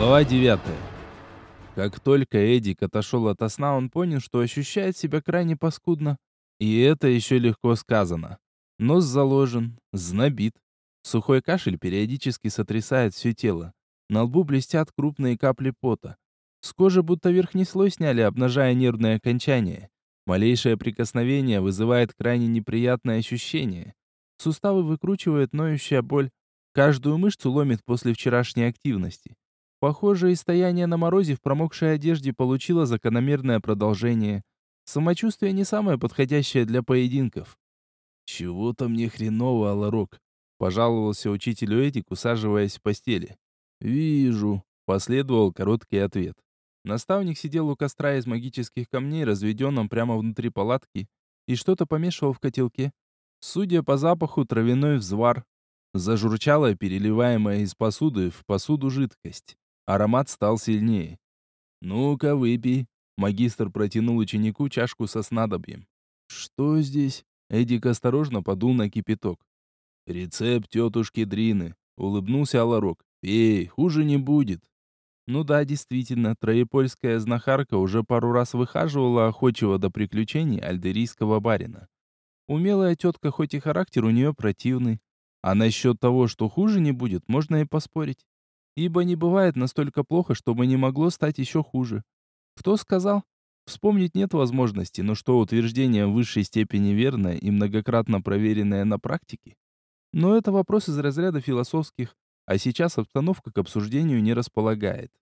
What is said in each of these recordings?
Глава 9. Как только Эдик отошел от сна, он понял, что ощущает себя крайне паскудно. И это еще легко сказано. Нос заложен, знобит. Сухой кашель периодически сотрясает все тело. На лбу блестят крупные капли пота. С кожи будто верхний слой сняли, обнажая нервные окончания. Малейшее прикосновение вызывает крайне неприятное ощущение. Суставы выкручивает ноющая боль. Каждую мышцу ломит после вчерашней активности. Похоже, и стояние на морозе в промокшей одежде получило закономерное продолжение. Самочувствие не самое подходящее для поединков. «Чего-то мне хреново, Аларок», — пожаловался учителю Эдик, усаживаясь в постели. «Вижу», — последовал короткий ответ. Наставник сидел у костра из магических камней, разведенном прямо внутри палатки, и что-то помешивал в котелке. Судя по запаху, травяной взвар. Зажурчала переливаемая из посуды в посуду жидкость. Аромат стал сильнее. «Ну-ка, выпей». Магистр протянул ученику чашку со снадобьем. «Что здесь?» Эдик осторожно подул на кипяток. «Рецепт тетушки Дрины», — улыбнулся Аларок. «Пей, хуже не будет». Ну да, действительно, троепольская знахарка уже пару раз выхаживала охочего до приключений альдерийского барина. Умелая тетка, хоть и характер у нее противный. А насчет того, что хуже не будет, можно и поспорить ибо не бывает настолько плохо, чтобы не могло стать еще хуже. Кто сказал? Вспомнить нет возможности, но что утверждение в высшей степени верное и многократно проверенное на практике? Но это вопрос из разряда философских, а сейчас обстановка к обсуждению не располагает.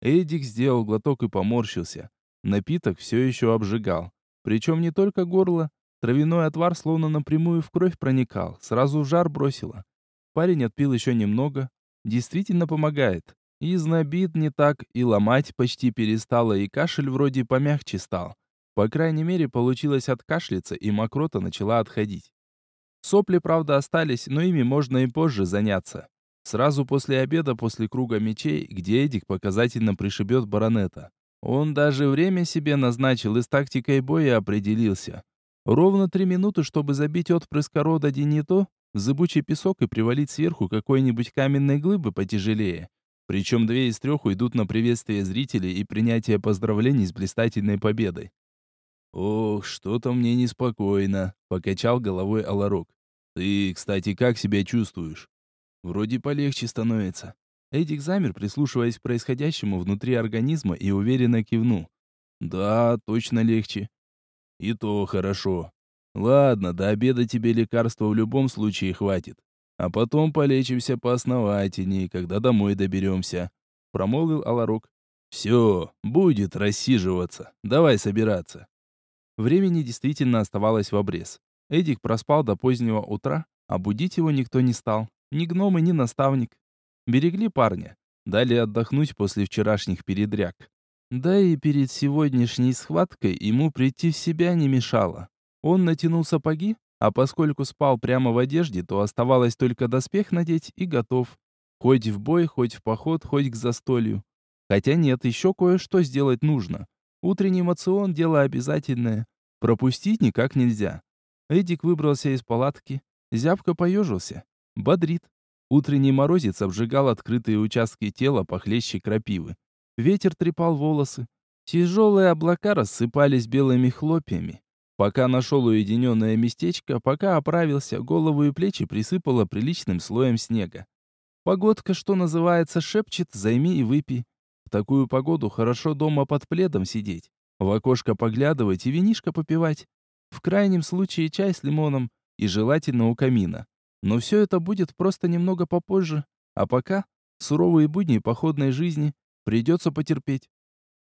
Эдик сделал глоток и поморщился. Напиток все еще обжигал. Причем не только горло. Травяной отвар словно напрямую в кровь проникал, сразу в жар бросило. Парень отпил еще немного, действительно помогает. И знобит не так, и ломать почти перестало, и кашель вроде помягче стал. По крайней мере, получилось откашляться, и мокрота начала отходить. Сопли, правда, остались, но ими можно и позже заняться. Сразу после обеда, после круга мечей, где Эдик показательно пришибет баронета. Он даже время себе назначил и с тактикой боя определился. Ровно три минуты, чтобы забить отпрыска рода Денито, зыбучий песок и привалить сверху какой-нибудь каменной глыбы потяжелее. Причем две из трех уйдут на приветствие зрителей и принятие поздравлений с блистательной победой. «Ох, что-то мне неспокойно», — покачал головой Аларок. «Ты, кстати, как себя чувствуешь?» «Вроде полегче становится». Эдик замер, прислушиваясь к происходящему внутри организма и уверенно кивнул. «Да, точно легче». «И то хорошо. Ладно, до обеда тебе лекарства в любом случае хватит. А потом полечимся поосновательнее, когда домой доберемся», — промолвил Аларок. «Все, будет рассиживаться. Давай собираться». Времени действительно оставалось в обрез. Эдик проспал до позднего утра, а будить его никто не стал. Ни гномы, ни наставник. Берегли парня. Дали отдохнуть после вчерашних передряг. Да и перед сегодняшней схваткой ему прийти в себя не мешало. Он натянул сапоги, а поскольку спал прямо в одежде, то оставалось только доспех надеть и готов. Хоть в бой, хоть в поход, хоть к застолью. Хотя нет, еще кое-что сделать нужно. Утренний мацион – дело обязательное. Пропустить никак нельзя. Эдик выбрался из палатки. Зябко поежился. Бодрит. Утренний морозец обжигал открытые участки тела похлеще крапивы. Ветер трепал волосы. Тяжелые облака рассыпались белыми хлопьями. Пока нашел уединенное местечко, пока оправился, голову и плечи присыпало приличным слоем снега. Погодка, что называется, шепчет «займи и выпей». В такую погоду хорошо дома под пледом сидеть, в окошко поглядывать и винишко попивать. В крайнем случае чай с лимоном и желательно у камина. Но все это будет просто немного попозже, а пока суровые будни походной жизни придется потерпеть.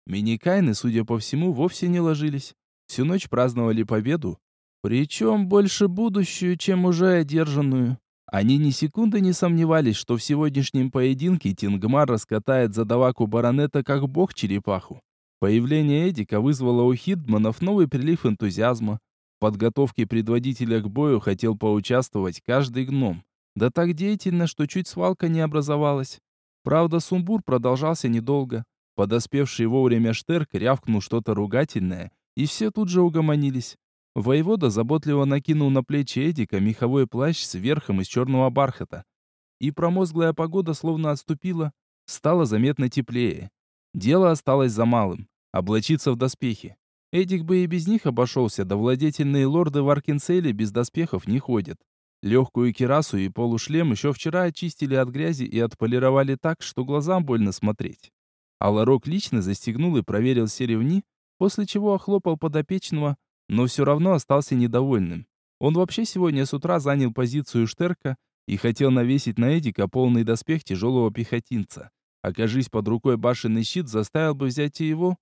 Миникайны, судя по всему, вовсе не ложились. Всю ночь праздновали победу, причем больше будущую, чем уже одержанную. Они ни секунды не сомневались, что в сегодняшнем поединке Тингмар раскатает задаваку баронета как бог черепаху. Появление Эдика вызвало у Хидманов новый прилив энтузиазма. В подготовке предводителя к бою хотел поучаствовать каждый гном. Да так деятельно, что чуть свалка не образовалась. Правда, сумбур продолжался недолго. Подоспевший вовремя Штерк рявкнул что-то ругательное, и все тут же угомонились. Воевода заботливо накинул на плечи Эдика меховой плащ с верхом из черного бархата. И промозглая погода словно отступила. стало заметно теплее. Дело осталось за малым — облачиться в доспехи. Эдик бы и без них обошелся, да владетельные лорды в Аркинселе без доспехов не ходят. Легкую кирасу и полушлем еще вчера очистили от грязи и отполировали так, что глазам больно смотреть. А Ларок лично застегнул и проверил все ремни, после чего охлопал подопечного, но все равно остался недовольным. Он вообще сегодня с утра занял позицию Штерка и хотел навесить на Эдика полный доспех тяжелого пехотинца. Окажись под рукой башенный щит, заставил бы взять и его.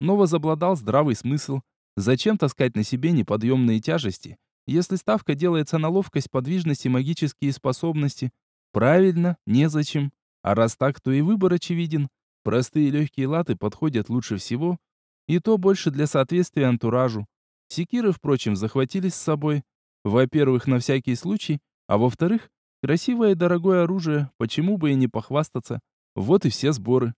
Но возобладал здравый смысл. Зачем таскать на себе неподъемные тяжести, если ставка делается на ловкость, подвижность и магические способности? Правильно, незачем. А раз так, то и выбор очевиден. Простые легкие латы подходят лучше всего, и то больше для соответствия антуражу. Секиры, впрочем, захватились с собой. Во-первых, на всякий случай, а во-вторых, красивое и дорогое оружие, почему бы и не похвастаться. Вот и все сборы.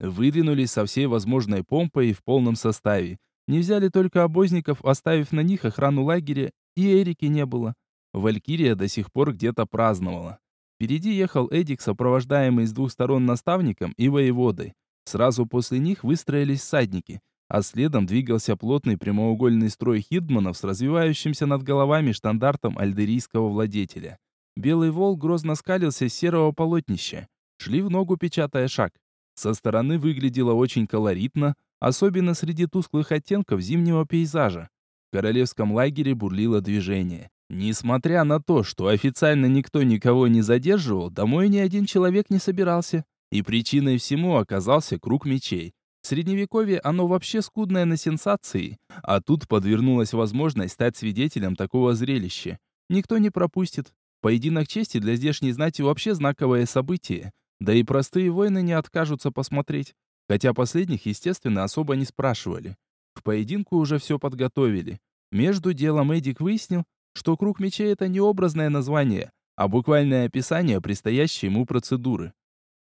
Выдвинулись со всей возможной помпой и в полном составе. Не взяли только обозников, оставив на них охрану лагеря, и Эрики не было. Валькирия до сих пор где-то праздновала. Впереди ехал Эдик, сопровождаемый с двух сторон наставником и воеводой. Сразу после них выстроились всадники, а следом двигался плотный прямоугольный строй хидманов с развивающимся над головами штандартом альдерийского владетеля. Белый волк грозно скалился с серого полотнища. Шли в ногу, печатая шаг. Со стороны выглядело очень колоритно, особенно среди тусклых оттенков зимнего пейзажа. В королевском лагере бурлило движение. Несмотря на то, что официально никто никого не задерживал, домой ни один человек не собирался. И причиной всему оказался круг мечей. В средневековье оно вообще скудное на сенсации, а тут подвернулась возможность стать свидетелем такого зрелища. Никто не пропустит. Поединок чести для здешней знати вообще знаковое событие. Да и простые воины не откажутся посмотреть. Хотя последних, естественно, особо не спрашивали. К поединку уже все подготовили. Между делом Эдик выяснил, что круг мечей это не образное название, а буквальное описание предстоящей ему процедуры.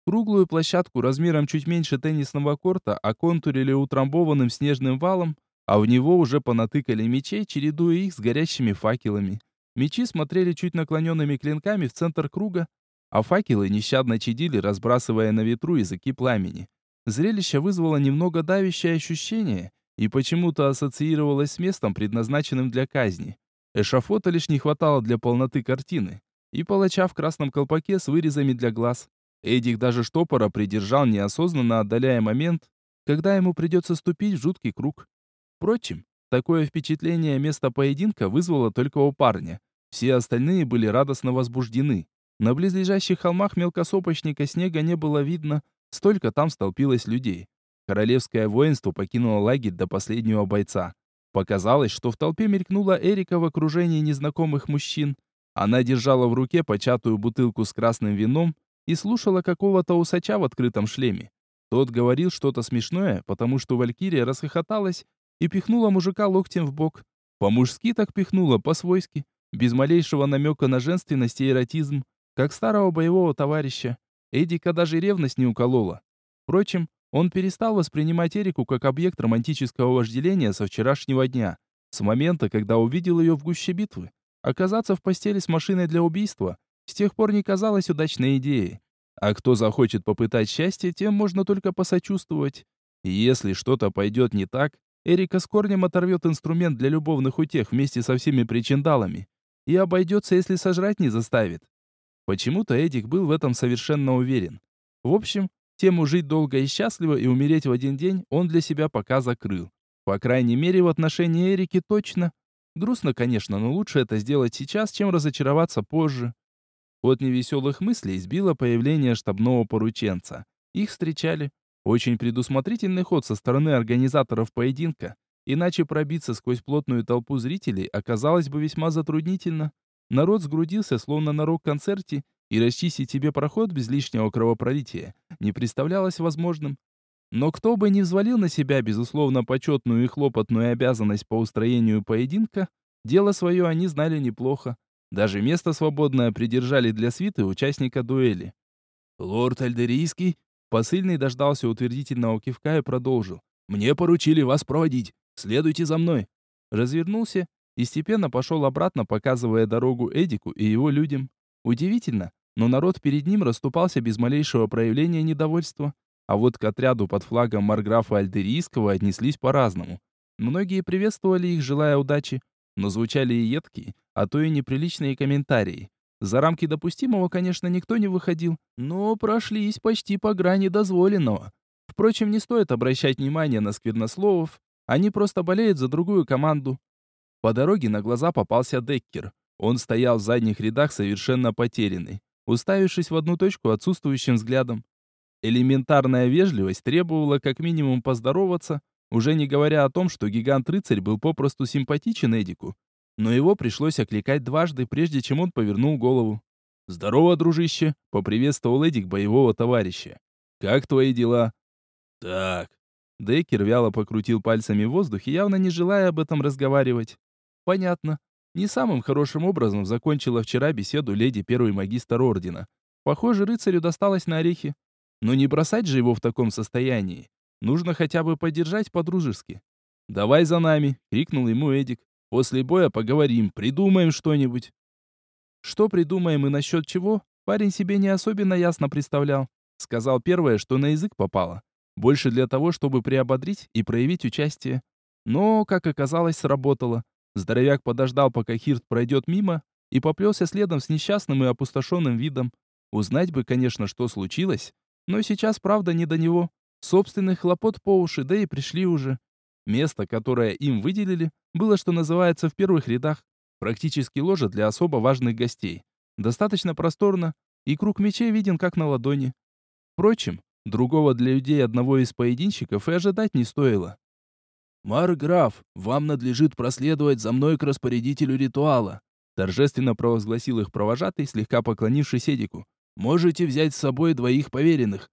Круглую площадку размером чуть меньше теннисного корта оконтурили утрамбованным снежным валом, а в него уже понатыкали мечей, чередуя их с горящими факелами. Мечи смотрели чуть наклоненными клинками в центр круга, а факелы нещадно чадили, разбрасывая на ветру языки пламени. Зрелище вызвало немного давящее ощущение и почему-то ассоциировалось с местом, предназначенным для казни. Эшафота лишь не хватало для полноты картины. И палача в красном колпаке с вырезами для глаз. Эдик даже штопора придержал, неосознанно отдаляя момент, когда ему придется ступить в жуткий круг. Впрочем, такое впечатление место поединка вызвало только у парня. Все остальные были радостно возбуждены. На близлежащих холмах мелкосопочника снега не было видно, столько там столпилось людей. Королевское воинство покинуло лагерь до последнего бойца. Показалось, что в толпе мелькнула Эрика в окружении незнакомых мужчин. Она держала в руке початую бутылку с красным вином и слушала какого-то усача в открытом шлеме. Тот говорил что-то смешное, потому что Валькирия расхохоталась и пихнула мужика локтем в бок. По-мужски так пихнула, по-свойски, без малейшего намека на женственность и эротизм, как старого боевого товарища. Эдика даже ревность не уколола. Впрочем, он перестал воспринимать Эрику как объект романтического вожделения со вчерашнего дня, с момента, когда увидел ее в гуще битвы. Оказаться в постели с машиной для убийства с тех пор не казалось удачной идеей. А кто захочет попытать счастье, тем можно только посочувствовать. Если что-то пойдет не так, Эрика с корнем оторвет инструмент для любовных утех вместе со всеми причиндалами. И обойдется, если сожрать не заставит. Почему-то Эдик был в этом совершенно уверен. В общем, Тему жить долго и счастливо и умереть в один день он для себя пока закрыл. По крайней мере, в отношении Эрики точно. Грустно, конечно, но лучше это сделать сейчас, чем разочароваться позже. От невеселых мыслей сбило появление штабного порученца. Их встречали. Очень предусмотрительный ход со стороны организаторов поединка. Иначе пробиться сквозь плотную толпу зрителей оказалось бы весьма затруднительно. Народ сгрудился, словно на рок-концерте, и расчистить себе проход без лишнего кровопролития не представлялось возможным. Но кто бы ни взвалил на себя, безусловно, почетную и хлопотную обязанность по устроению поединка, дело свое они знали неплохо. Даже место свободное придержали для свиты участника дуэли. «Лорд Альдерийский?» Посыльный дождался утвердительного кивка и продолжил. «Мне поручили вас проводить. Следуйте за мной». Развернулся и степенно пошел обратно, показывая дорогу Эдику и его людям. Удивительно, но народ перед ним расступался без малейшего проявления недовольства. А вот к отряду под флагом Марграфа Альдерийского отнеслись по-разному. Многие приветствовали их, желая удачи, но звучали и едкие, а то и неприличные комментарии. За рамки допустимого, конечно, никто не выходил, но прошлись почти по грани дозволенного. Впрочем, не стоит обращать внимание на сквернословов, они просто болеют за другую команду. По дороге на глаза попался Деккер. Он стоял в задних рядах совершенно потерянный, уставившись в одну точку отсутствующим взглядом. Элементарная вежливость требовала как минимум поздороваться, уже не говоря о том, что гигант-рыцарь был попросту симпатичен Эдику. Но его пришлось окликать дважды, прежде чем он повернул голову. «Здорово, дружище!» — поприветствовал Эдик боевого товарища. «Как твои дела?» «Так». Деккер вяло покрутил пальцами в воздухе, явно не желая об этом разговаривать. «Понятно. Не самым хорошим образом закончила вчера беседу леди первый магистр ордена. Похоже, рыцарю досталось на орехи. Но не бросать же его в таком состоянии. Нужно хотя бы поддержать по-дружески. «Давай за нами!» — крикнул ему Эдик. «После боя поговорим, придумаем что-нибудь». Что придумаем и насчет чего, парень себе не особенно ясно представлял. Сказал первое, что на язык попало. Больше для того, чтобы приободрить и проявить участие. Но, как оказалось, сработало. Здоровяк подождал, пока Хирт пройдет мимо, и поплелся следом с несчастным и опустошенным видом. Узнать бы, конечно, что случилось, но сейчас, правда, не до него. Собственных хлопот по уши, да и пришли уже. Место, которое им выделили, было, что называется, в первых рядах. Практически ложа для особо важных гостей. Достаточно просторно, и круг мечей виден как на ладони. Впрочем, другого для людей одного из поединщиков и ожидать не стоило. «Марграф, вам надлежит проследовать за мной к распорядителю ритуала», торжественно провозгласил их провожатый, слегка поклонившись Эдику. «Можете взять с собой двоих поверенных.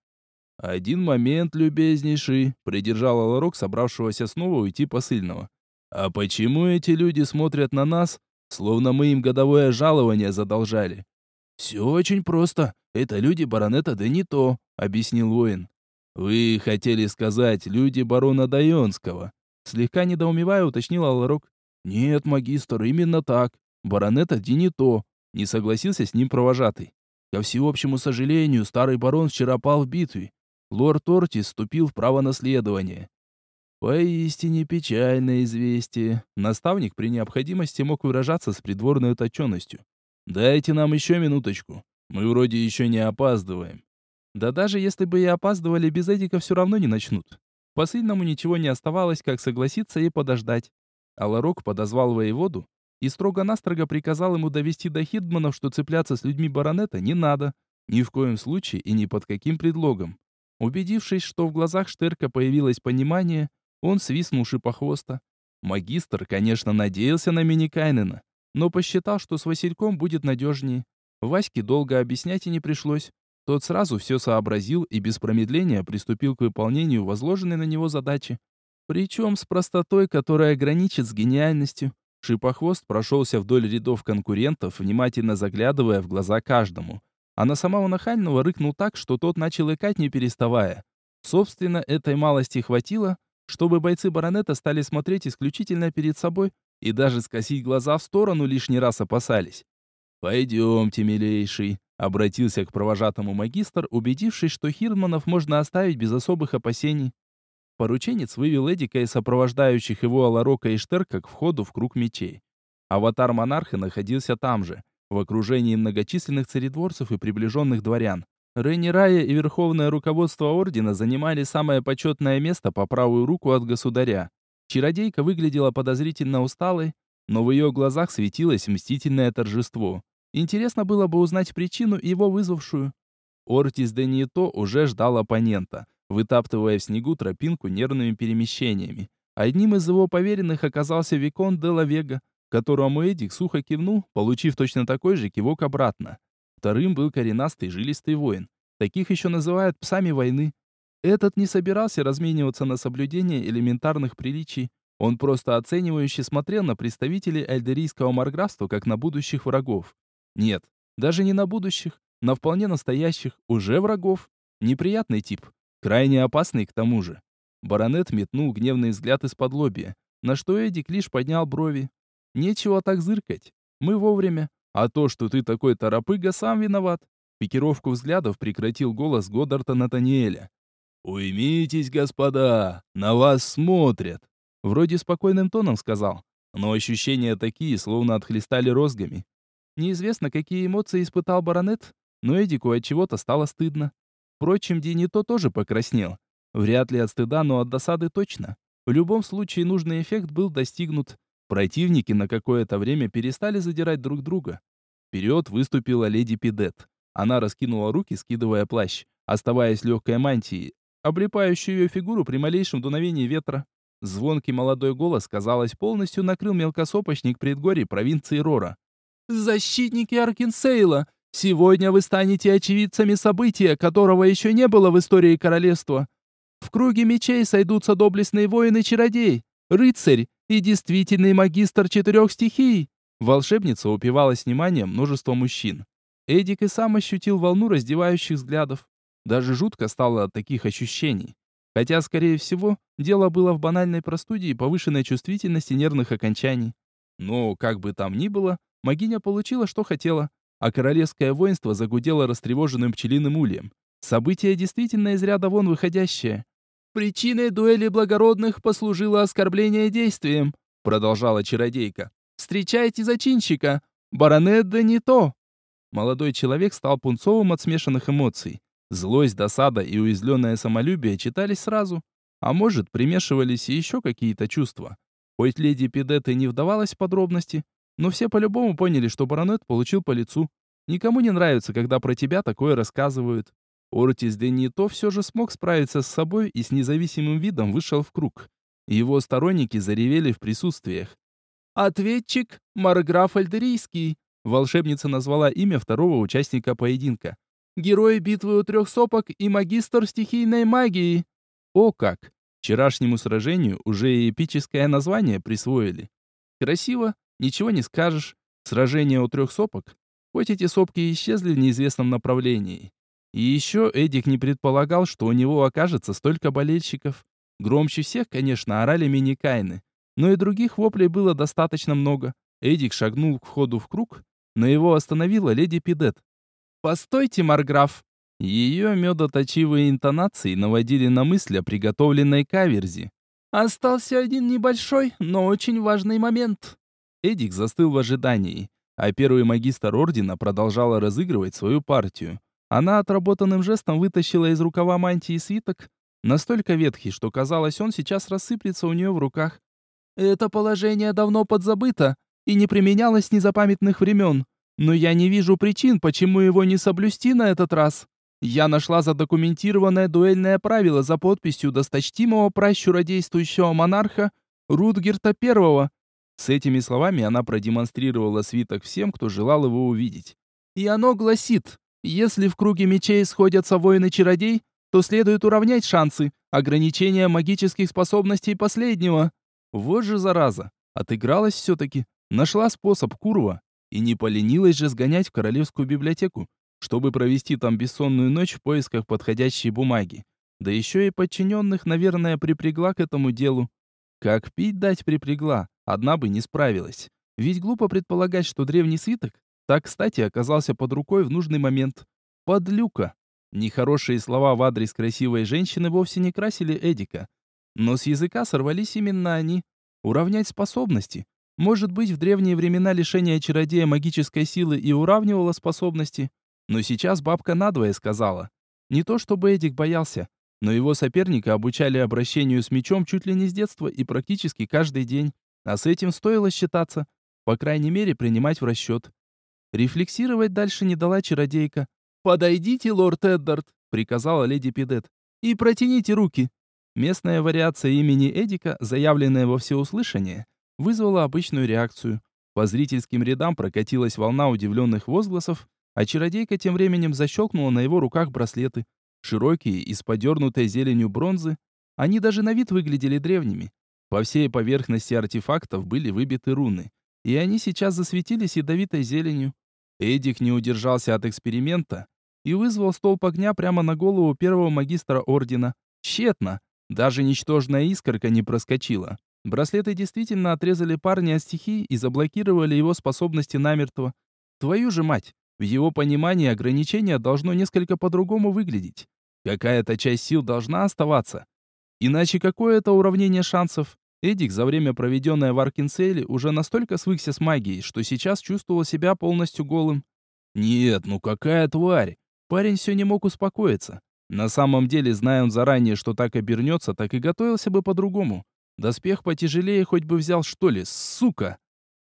«Один момент, любезнейший», — придержал Аларок, собравшегося снова уйти посыльного. «А почему эти люди смотрят на нас, словно мы им годовое жалование задолжали?» «Все очень просто. Это люди баронета да не то», — объяснил воин. «Вы хотели сказать, люди барона Дайонского?» Слегка недоумевая, уточнил Аларок. «Нет, магистр, именно так. Баронета Динито», — не согласился с ним провожатый. «Ко всеобщему сожалению, старый барон вчера пал в битве, лорд Ортис вступил в право наследования. Поистине печальное известие. Наставник при необходимости мог выражаться с придворной уточенностью. «Дайте нам еще минуточку. Мы вроде еще не опаздываем». Да даже если бы и опаздывали, без Эдика все равно не начнут. Посыльному ничего не оставалось, как согласиться и подождать. Аларок подозвал воеводу и строго-настрого приказал ему довести до Хидманов, что цепляться с людьми баронета не надо, ни в коем случае и ни под каким предлогом. Убедившись, что в глазах Штерка появилось понимание, он свистнул шипохвоста. Магистр, конечно, надеялся на Миникайнена, но посчитал, что с Васильком будет надежнее. Ваське долго объяснять и не пришлось. Тот сразу все сообразил и без промедления приступил к выполнению возложенной на него задачи. Причем с простотой, которая граничит с гениальностью. Шипохвост прошелся вдоль рядов конкурентов, внимательно заглядывая в глаза каждому а на самого нахального рыкнул так, что тот начал икать не переставая. Собственно, этой малости хватило, чтобы бойцы баронета стали смотреть исключительно перед собой и даже скосить глаза в сторону лишний раз опасались. «Пойдемте, милейший», — обратился к провожатому магистр, убедившись, что Хирманов можно оставить без особых опасений. Порученец вывел Эдика и сопровождающих его Аларока и Штерка к входу в круг мечей. Аватар монарха находился там же — в окружении многочисленных царедворцев и приближенных дворян. Рейни Рая и верховное руководство ордена занимали самое почетное место по правую руку от государя. Чародейка выглядела подозрительно усталой, но в ее глазах светилось мстительное торжество. Интересно было бы узнать причину, его вызвавшую. Ортис де Нито уже ждал оппонента, вытаптывая в снегу тропинку нервными перемещениями. Одним из его поверенных оказался Викон де Ла Вега, которому Эдик сухо кивнул, получив точно такой же кивок обратно. Вторым был коренастый жилистый воин. Таких еще называют псами войны. Этот не собирался размениваться на соблюдение элементарных приличий. Он просто оценивающе смотрел на представителей альдерийского марграфства как на будущих врагов. Нет, даже не на будущих, на вполне настоящих, уже врагов. Неприятный тип, крайне опасный к тому же. Баронет метнул гневный взгляд из-под лобья, на что Эдик лишь поднял брови. Нечего так зыркать. Мы вовремя. А то, что ты такой торопыга, сам виноват. Пикировку взглядов прекратил голос Годдарта Натаниэля. «Уймитесь, господа, на вас смотрят!» Вроде спокойным тоном сказал, но ощущения такие, словно отхлестали розгами. Неизвестно, какие эмоции испытал баронет, но Эдику от чего-то стало стыдно. Впрочем, Динито тоже покраснел. Вряд ли от стыда, но от досады точно. В любом случае нужный эффект был достигнут. Противники на какое-то время перестали задирать друг друга. Вперед выступила леди Пидет. Она раскинула руки, скидывая плащ, оставаясь легкой мантией, облепающей ее фигуру при малейшем дуновении ветра. Звонкий молодой голос, казалось, полностью накрыл мелкосопочник предгорий провинции Рора. «Защитники Аркинсейла! Сегодня вы станете очевидцами события, которого еще не было в истории королевства. В круге мечей сойдутся доблестные воины-чародей, рыцарь и действительный магистр четырех стихий». Волшебница упивалась вниманием множества мужчин. Эдик и сам ощутил волну раздевающих взглядов. Даже жутко стало от таких ощущений. Хотя, скорее всего, дело было в банальной простуде и повышенной чувствительности нервных окончаний. Но, как бы там ни было, Магиня получила, что хотела, а королевское воинство загудело растревоженным пчелиным ульем. Событие действительно из ряда вон выходящее. «Причиной дуэли благородных послужило оскорбление действием», продолжала чародейка. «Встречайте зачинщика! Баронет да не то!» Молодой человек стал пунцовым от смешанных эмоций. Злость, досада и уязвленное самолюбие читались сразу. А может, примешивались и еще какие-то чувства. Хоть леди Пидет и не вдавалась в подробности, но все по-любому поняли, что баронет получил по лицу. Никому не нравится, когда про тебя такое рассказывают. Ортис де Нито все же смог справиться с собой и с независимым видом вышел в круг. Его сторонники заревели в присутствиях. «Ответчик Марграф Альдерийский», Волшебница назвала имя второго участника поединка. «Герой битвы у трех сопок и магистр стихийной магии». О как! Вчерашнему сражению уже и эпическое название присвоили. Красиво, ничего не скажешь. Сражение у трех сопок. Хоть эти сопки исчезли в неизвестном направлении. И еще Эдик не предполагал, что у него окажется столько болельщиков. Громче всех, конечно, орали мини-кайны. Но и других воплей было достаточно много. Эдик шагнул к входу в круг но его остановила леди Пидет. «Постойте, Марграф!» Ее медоточивые интонации наводили на мысль о приготовленной каверзе. «Остался один небольшой, но очень важный момент». Эдик застыл в ожидании, а первый магистр ордена продолжала разыгрывать свою партию. Она отработанным жестом вытащила из рукава мантии свиток, настолько ветхий, что казалось, он сейчас рассыплется у нее в руках. «Это положение давно подзабыто, и не применялось с незапамятных времен. Но я не вижу причин, почему его не соблюсти на этот раз. Я нашла задокументированное дуэльное правило за подписью досточтимого пращура действующего монарха Рудгерта I. С этими словами она продемонстрировала свиток всем, кто желал его увидеть. И оно гласит, если в круге мечей сходятся воины-чародей, то следует уравнять шансы, ограничения магических способностей последнего. Вот же зараза, отыгралась все-таки. Нашла способ, курва, и не поленилась же сгонять в королевскую библиотеку, чтобы провести там бессонную ночь в поисках подходящей бумаги. Да еще и подчиненных, наверное, припрягла к этому делу. Как пить дать припрягла, одна бы не справилась. Ведь глупо предполагать, что древний свиток так, кстати, оказался под рукой в нужный момент. Подлюка. Нехорошие слова в адрес красивой женщины вовсе не красили Эдика. Но с языка сорвались именно они. Уравнять способности. Может быть, в древние времена лишение чародея магической силы и уравнивало способности, но сейчас бабка надвое сказала. Не то чтобы Эдик боялся, но его соперника обучали обращению с мечом чуть ли не с детства и практически каждый день, а с этим стоило считаться, по крайней мере, принимать в расчет. Рефлексировать дальше не дала чародейка. «Подойдите, лорд Эддард», — приказала леди Пидет, — «и протяните руки». Местная вариация имени Эдика, заявленная во всеуслышание, вызвало обычную реакцию. По зрительским рядам прокатилась волна удивленных возгласов, а чародейка тем временем защелкнула на его руках браслеты. Широкие, из подернутой зеленью бронзы, они даже на вид выглядели древними. По всей поверхности артефактов были выбиты руны, и они сейчас засветились ядовитой зеленью. Эдик не удержался от эксперимента и вызвал столб огня прямо на голову первого магистра ордена. Тщетно, даже ничтожная искорка не проскочила. Браслеты действительно отрезали парня от стихий и заблокировали его способности намертво. Твою же мать! В его понимании ограничение должно несколько по-другому выглядеть. Какая-то часть сил должна оставаться. Иначе какое это уравнение шансов? Эдик за время, проведенное в Аркинселе, уже настолько свыкся с магией, что сейчас чувствовал себя полностью голым. Нет, ну какая тварь! Парень все не мог успокоиться. На самом деле, зная он заранее, что так обернется, так и готовился бы по-другому. Доспех потяжелее хоть бы взял, что ли, сука!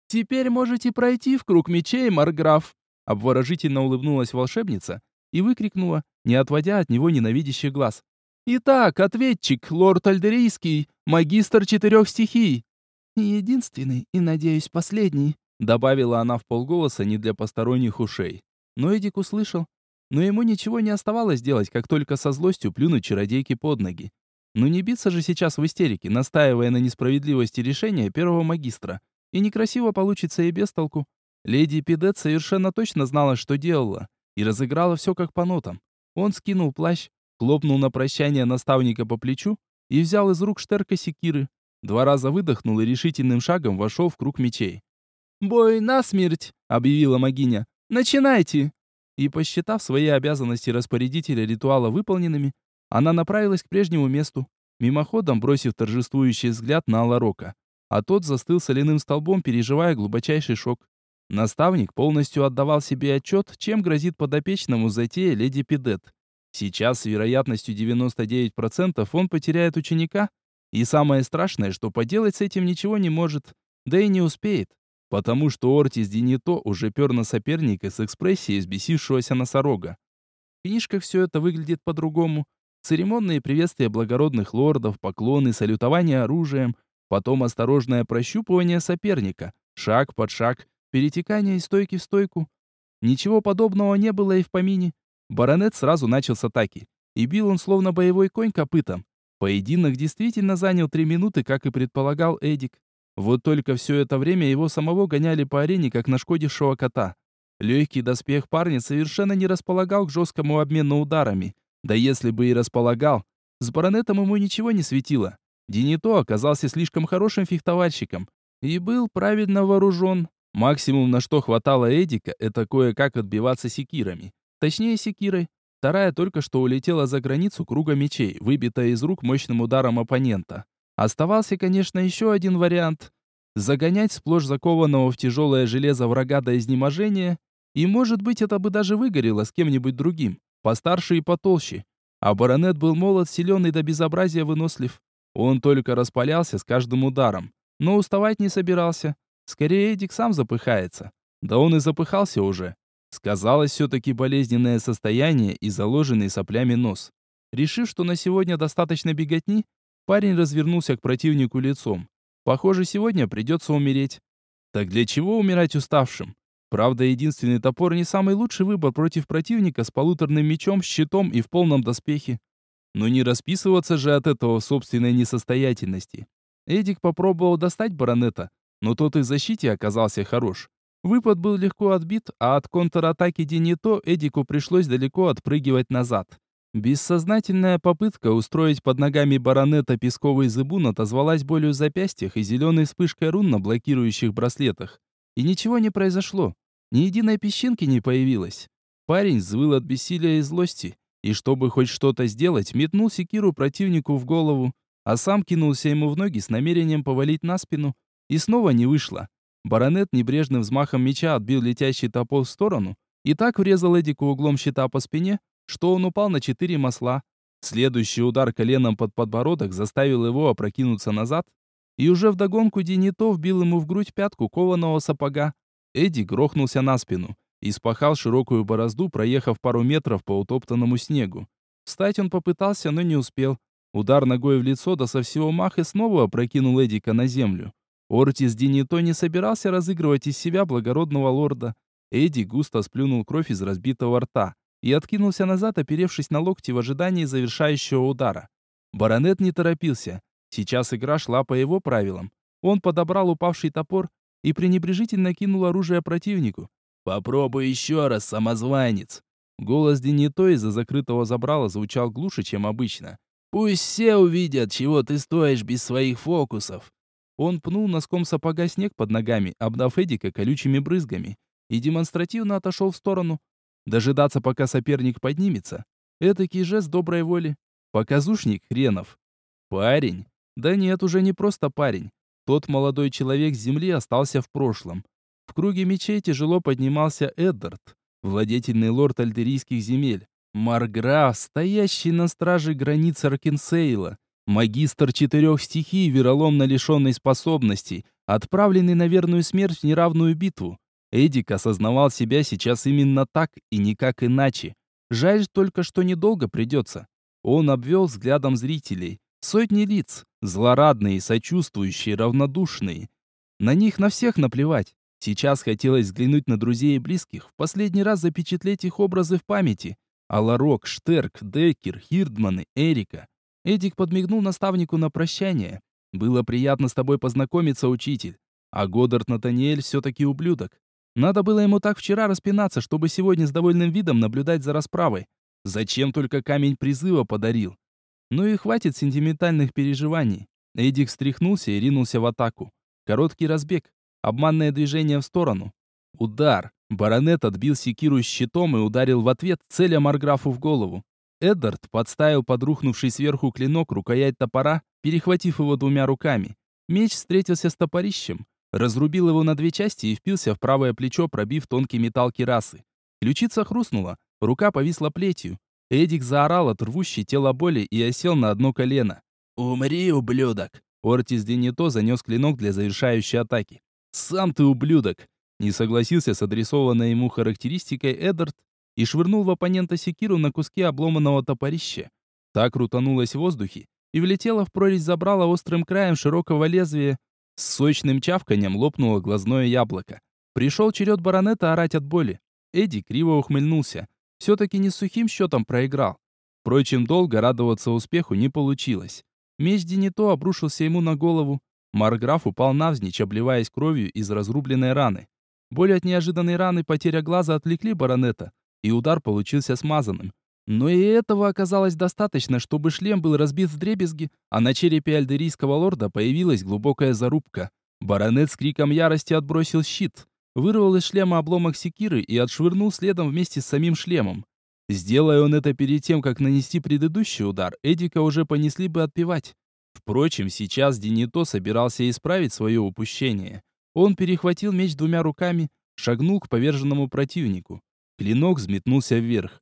«Теперь можете пройти в круг мечей, Марграф!» Обворожительно улыбнулась волшебница и выкрикнула, не отводя от него ненавидящий глаз. «Итак, ответчик, лорд Альдерийский, магистр четырех стихий!» «Единственный и, надеюсь, последний», добавила она в полголоса не для посторонних ушей. Но Эдик услышал. Но ему ничего не оставалось делать, как только со злостью плюнуть чародейке под ноги. Ну не биться же сейчас в истерике, настаивая на несправедливости решения первого магистра. И некрасиво получится и без толку. Леди Пидет совершенно точно знала, что делала, и разыграла все как по нотам. Он скинул плащ, хлопнул на прощание наставника по плечу и взял из рук штерка секиры. Два раза выдохнул и решительным шагом вошел в круг мечей. «Бой насмерть!» — объявила магиня. «Начинайте!» И, посчитав свои обязанности распорядителя ритуала выполненными, она направилась к прежнему месту, мимоходом бросив торжествующий взгляд на Аларока. А тот застыл соляным столбом, переживая глубочайший шок. Наставник полностью отдавал себе отчет, чем грозит подопечному затея леди Пидет. Сейчас с вероятностью 99% он потеряет ученика, и самое страшное, что поделать с этим ничего не может, да и не успеет, потому что Ортис Динито уже пер на соперника с экспрессией взбесившегося носорога. В книжках все это выглядит по-другому. Церемонные приветствия благородных лордов, поклоны, салютование оружием, потом осторожное прощупывание соперника, шаг под шаг, перетекание из стойки в стойку. Ничего подобного не было и в помине. Баронет сразу начал с атаки. И бил он словно боевой конь копытом. Поединок действительно занял три минуты, как и предполагал Эдик. Вот только все это время его самого гоняли по арене, как нашкодившего кота. Легкий доспех парня совершенно не располагал к жесткому обмену ударами. Да если бы и располагал, с баронетом ему ничего не светило. Динито оказался слишком хорошим фехтовальщиком и был правильно вооружен. Максимум, на что хватало Эдика, это кое-как отбиваться секирами. Точнее, секирой. Вторая только что улетела за границу круга мечей, выбитая из рук мощным ударом оппонента. Оставался, конечно, еще один вариант. Загонять сплошь закованного в тяжелое железо врага до изнеможения, и, может быть, это бы даже выгорело с кем-нибудь другим, постарше и потолще. А баронет был молод, силен и до безобразия вынослив. Он только распалялся с каждым ударом, но уставать не собирался. Скорее, Эдик сам запыхается. Да он и запыхался уже. Сказалось все-таки болезненное состояние и заложенный соплями нос. Решив, что на сегодня достаточно беготни, парень развернулся к противнику лицом. Похоже, сегодня придется умереть. Так для чего умирать уставшим? Правда, единственный топор не самый лучший выбор против противника с полуторным мечом, щитом и в полном доспехе. Но не расписываться же от этого собственной несостоятельности. Эдик попробовал достать баронета, но тот и в защите оказался хорош. Выпад был легко отбит, а от контратаки Денито Эдику пришлось далеко отпрыгивать назад. Бессознательная попытка устроить под ногами баронета песковый зыбун отозвалась болью в запястьях и зеленой вспышкой рун на блокирующих браслетах. И ничего не произошло. Ни единой песчинки не появилось. Парень взвыл от бессилия и злости, и чтобы хоть что-то сделать, метнул секиру противнику в голову, а сам кинулся ему в ноги с намерением повалить на спину, и снова не вышло. Баронет небрежным взмахом меча отбил летящий топор в сторону и так врезал Эдику углом щита по спине, что он упал на четыре масла. Следующий удар коленом под подбородок заставил его опрокинуться назад, и уже вдогонку Денито вбил ему в грудь пятку кованого сапога. Эдди грохнулся на спину и спахал широкую борозду, проехав пару метров по утоптанному снегу. Встать он попытался, но не успел. Удар ногой в лицо да со всего маха снова опрокинул Эдика на землю. Ортис Динито не собирался разыгрывать из себя благородного лорда. Эдди густо сплюнул кровь из разбитого рта и откинулся назад, оперевшись на локти в ожидании завершающего удара. Баронет не торопился. Сейчас игра шла по его правилам. Он подобрал упавший топор и пренебрежительно кинул оружие противнику. «Попробуй еще раз, самозванец!» Голос Денито из-за закрытого забрала звучал глуше, чем обычно. «Пусть все увидят, чего ты стоишь без своих фокусов!» Он пнул носком сапога снег под ногами, обдав Эдика колючими брызгами. и демонстративно отошел в сторону. Дожидаться, пока соперник поднимется. Этакий жест доброй воли. Показушник хренов. Парень? Да нет, уже не просто парень. Тот молодой человек с земли остался в прошлом. В круге мечей тяжело поднимался Эддард, владетельный лорд альдерийских земель. Марграф, стоящий на страже границ Аркенсейла, магистр четырех стихий, вероломно лишенный способностей, отправленный на верную смерть в неравную битву. Эдик осознавал себя сейчас именно так и никак иначе. Жаль только, что недолго придется. Он обвел взглядом зрителей. Сотни лиц, злорадные, сочувствующие, равнодушные. На них на всех наплевать. Сейчас хотелось взглянуть на друзей и близких, в последний раз запечатлеть их образы в памяти. Аларок, Штерк, Деккер, Хирдманы, Эрика. Эдик подмигнул наставнику на прощание. «Было приятно с тобой познакомиться, учитель. А Годдард Натаниэль все-таки ублюдок. Надо было ему так вчера распинаться, чтобы сегодня с довольным видом наблюдать за расправой. Зачем только камень призыва подарил? Ну и хватит сентиментальных переживаний». Эдик встряхнулся и ринулся в атаку. Короткий разбег, обманное движение в сторону. Удар. Баронет отбил секиру щитом и ударил в ответ, целя Марграфу в голову. Эддард подставил подрухнувший сверху клинок рукоять топора, перехватив его двумя руками. Меч встретился с топорищем, разрубил его на две части и впился в правое плечо, пробив тонкий металл кирасы. Ключица хрустнула, рука повисла плетью. Эдик заорал от рвущей тело боли и осел на одно колено. «Умри, ублюдок!» Ортис Денито занес клинок для завершающей атаки. «Сам ты ублюдок!» Не согласился с адресованной ему характеристикой Эддард и швырнул в оппонента секиру на куски обломанного топорища. Так крутанулась в воздухе и влетела в прорезь забрала острым краем широкого лезвия. С сочным чавканьем лопнуло глазное яблоко. Пришел черед баронета орать от боли. Эдди криво ухмыльнулся. Все-таки не сухим счетом проиграл. Впрочем, долго радоваться успеху не получилось. Меч Денито обрушился ему на голову. Марграф упал навзничь, обливаясь кровью из разрубленной раны. Боль от неожиданной раны, потеря глаза отвлекли баронета, и удар получился смазанным. Но и этого оказалось достаточно, чтобы шлем был разбит в дребезги, а на черепе альдерийского лорда появилась глубокая зарубка. Баронет с криком ярости отбросил щит, вырвал из шлема обломок секиры и отшвырнул следом вместе с самим шлемом. Сделая он это перед тем, как нанести предыдущий удар, Эдика уже понесли бы отпевать. Впрочем, сейчас Денито собирался исправить свое упущение. Он перехватил меч двумя руками, шагнул к поверженному противнику. Клинок взметнулся вверх.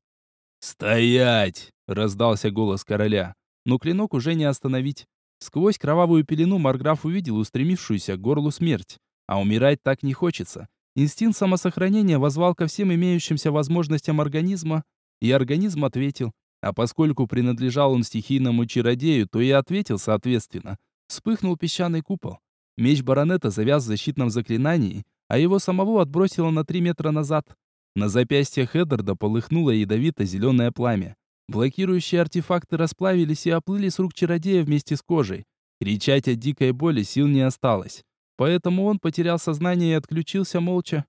«Стоять!» — раздался голос короля. Но клинок уже не остановить. Сквозь кровавую пелену Марграф увидел устремившуюся к горлу смерть. А умирать так не хочется. Инстинкт самосохранения возвал ко всем имеющимся возможностям организма, и организм ответил. А поскольку принадлежал он стихийному чародею, то и ответил соответственно. Вспыхнул песчаный купол. Меч баронета завяз в защитном заклинании, а его самого отбросило на три метра назад. На запястьях Эддарда полыхнуло ядовито-зеленое пламя. Блокирующие артефакты расплавились и оплыли с рук чародея вместе с кожей. Кричать от дикой боли сил не осталось. Поэтому он потерял сознание и отключился молча.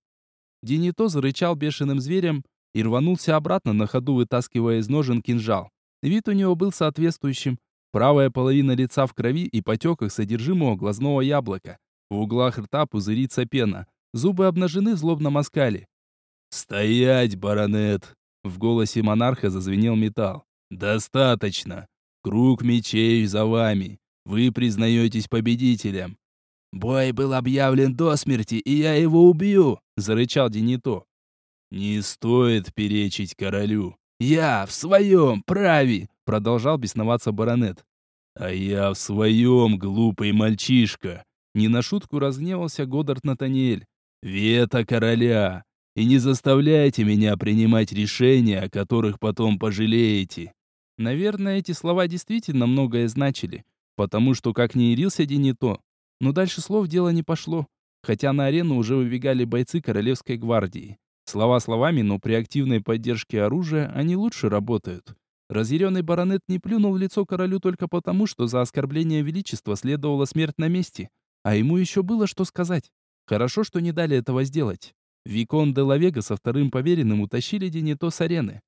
Динито зарычал бешеным зверем и рванулся обратно на ходу, вытаскивая из ножен кинжал. Вид у него был соответствующим. Правая половина лица в крови и потеках содержимого глазного яблока. В углах рта пузырится пена. Зубы обнажены в злобном оскале. «Стоять, баронет!» В голосе монарха зазвенел металл. «Достаточно! Круг мечей за вами! Вы признаетесь победителем!» «Бой был объявлен до смерти, и я его убью!» — зарычал Денито. «Не стоит перечить королю!» «Я в своем праве!» Продолжал бесноваться баронет. «А я в своем, глупый мальчишка!» Не на шутку разгневался Годдард Натаниэль. «Вето короля! И не заставляйте меня принимать решения, о которых потом пожалеете!» Наверное, эти слова действительно многое значили, потому что как не ярился Денито, но дальше слов дело не пошло, хотя на арену уже выбегали бойцы Королевской гвардии. Слова словами, но при активной поддержке оружия они лучше работают. Разъяренный баронет не плюнул в лицо королю только потому, что за оскорбление величества следовала смерть на месте. А ему еще было что сказать. Хорошо, что не дали этого сделать. Викон де Лавега со вторым поверенным утащили Денито с арены.